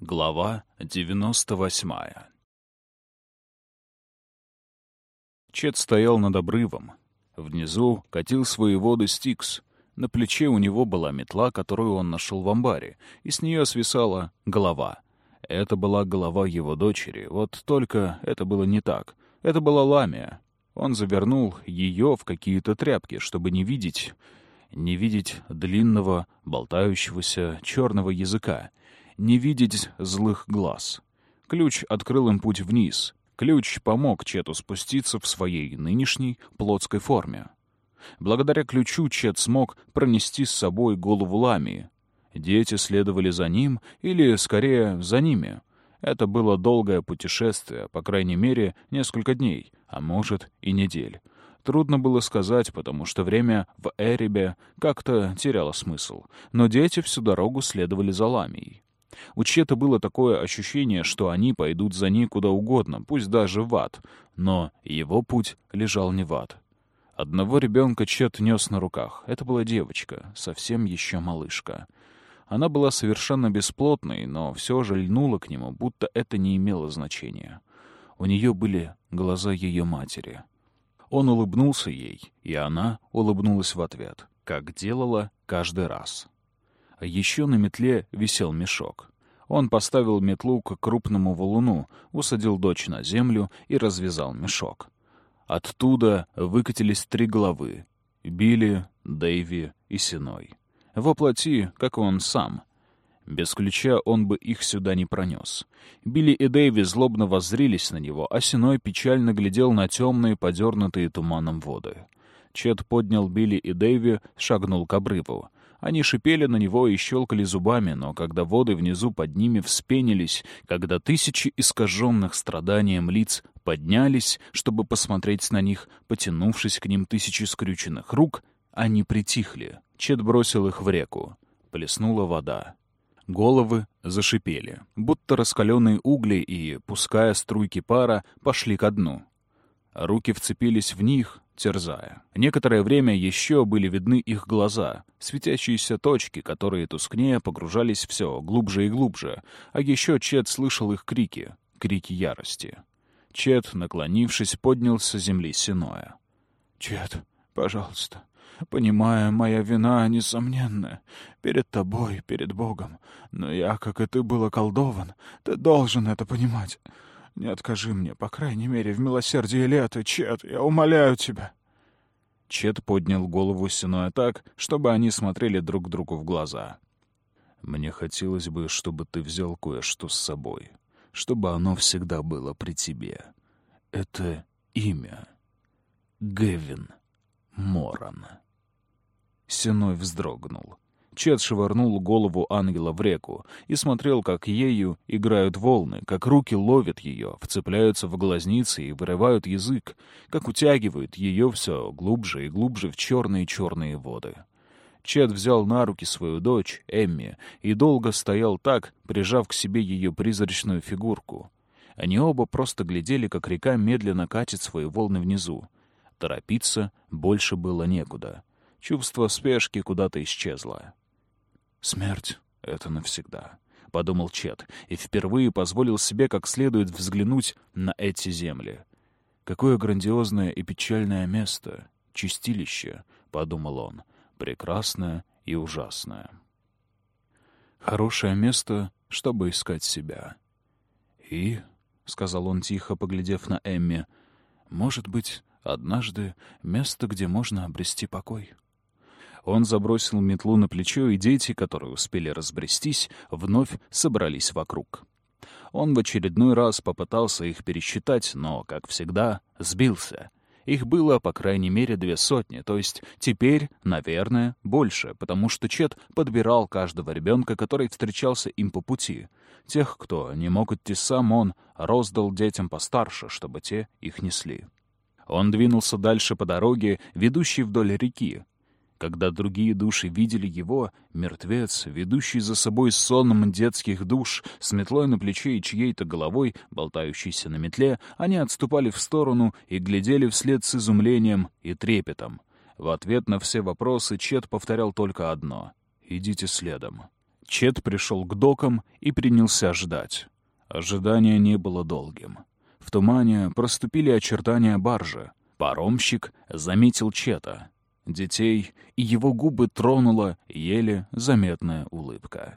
Глава 98 Чет стоял над обрывом. Внизу катил свои воды Стикс. На плече у него была метла, которую он нашел в амбаре, и с нее свисала голова. Это была голова его дочери, вот только это было не так. Это была ламия. Он завернул ее в какие-то тряпки, чтобы не видеть... не видеть длинного, болтающегося черного языка, не видеть злых глаз. Ключ открыл им путь вниз. Ключ помог Чету спуститься в своей нынешней плотской форме. Благодаря ключу Чет смог пронести с собой голову Ламии. Дети следовали за ним, или, скорее, за ними. Это было долгое путешествие, по крайней мере, несколько дней, а может и недель. Трудно было сказать, потому что время в Эребе как-то теряло смысл. Но дети всю дорогу следовали за Ламией. У Чета было такое ощущение, что они пойдут за ней куда угодно, пусть даже в ад. Но его путь лежал не в ад. Одного ребенка Чет нес на руках. Это была девочка, совсем еще малышка. Она была совершенно бесплотной, но все же льнула к нему, будто это не имело значения. У нее были глаза ее матери. Он улыбнулся ей, и она улыбнулась в ответ, как делала каждый раз. Еще на метле висел мешок. Он поставил метлу к крупному валуну, усадил дочь на землю и развязал мешок. Оттуда выкатились три головы — Билли, Дэйви и Синой. Воплоти, как он сам. Без ключа он бы их сюда не пронес. Билли и Дэйви злобно воззрились на него, а Синой печально глядел на темные, подернутые туманом воды. Чет поднял Билли и Дэйви, шагнул к обрыву. Они шипели на него и щелкали зубами, но когда воды внизу под ними вспенились, когда тысячи искаженных страданием лиц поднялись, чтобы посмотреть на них, потянувшись к ним тысячи скрюченных рук, они притихли. Чет бросил их в реку. Плеснула вода. Головы зашипели, будто раскаленные угли и, пуская струйки пара, пошли ко дну. Руки вцепились в них, терзая. Некоторое время еще были видны их глаза, светящиеся точки, которые тускнее погружались все глубже и глубже, а еще Чет слышал их крики, крики ярости. Чет, наклонившись, поднялся с земли Синоя. «Чет, пожалуйста, понимая, моя вина несомненная перед тобой, перед Богом, но я, как и ты, был околдован, ты должен это понимать». Не откажи мне, по крайней мере, в милосердии лета, Чет, я умоляю тебя». Чет поднял голову Синоя так, чтобы они смотрели друг другу в глаза. «Мне хотелось бы, чтобы ты взял кое-что с собой, чтобы оно всегда было при тебе. Это имя. Гевин Моран». Синой вздрогнул. Чет швырнул голову ангела в реку и смотрел, как ею играют волны, как руки ловят ее, вцепляются в глазницы и вырывают язык, как утягивают ее все глубже и глубже в черные-черные воды. Чет взял на руки свою дочь, Эмми, и долго стоял так, прижав к себе ее призрачную фигурку. Они оба просто глядели, как река медленно катит свои волны внизу. Торопиться больше было некуда. Чувство спешки куда-то исчезло. «Смерть — это навсегда», — подумал Чет, и впервые позволил себе как следует взглянуть на эти земли. «Какое грандиозное и печальное место, чистилище», — подумал он, — «прекрасное и ужасное». «Хорошее место, чтобы искать себя». «И», — сказал он тихо, поглядев на Эмми, — «может быть, однажды место, где можно обрести покой». Он забросил метлу на плечо, и дети, которые успели разбрестись, вновь собрались вокруг. Он в очередной раз попытался их пересчитать, но, как всегда, сбился. Их было, по крайней мере, две сотни, то есть теперь, наверное, больше, потому что Чет подбирал каждого ребенка, который встречался им по пути. Тех, кто не мог идти сам, он роздал детям постарше, чтобы те их несли. Он двинулся дальше по дороге, ведущей вдоль реки, когда другие души видели его, мертвец, ведущий за собой сонным детских душ, с метлой на плече и чьей-то головой, болтающейся на метле, они отступали в сторону и глядели вслед с изумлением и трепетом. В ответ на все вопросы Чет повторял только одно — «Идите следом». Чет пришел к докам и принялся ждать. Ожидание не было долгим. В тумане проступили очертания баржи. Паромщик заметил Чета, детей, и его губы тронула еле заметная улыбка.